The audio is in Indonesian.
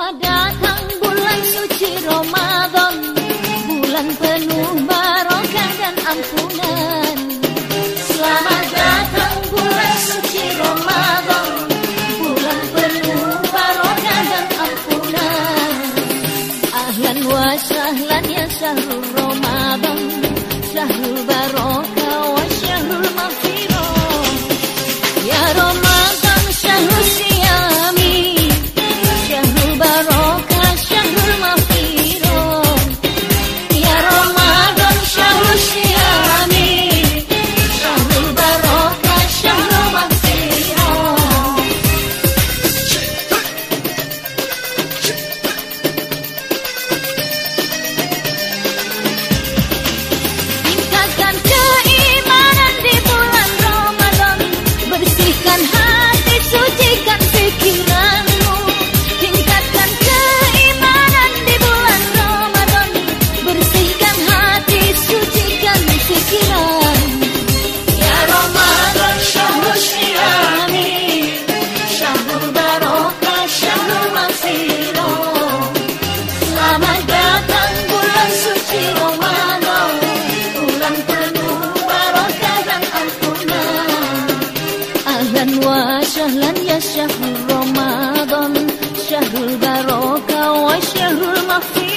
Telah datang bulan suci Ramadan. Bulan penuh barokah dan ampunan. Selamat datang bulan suci Ramadan. Bulan penuh barokah dan ampunan. Ahlan wa sahlan ya syahrul البركة والشهر مغفرة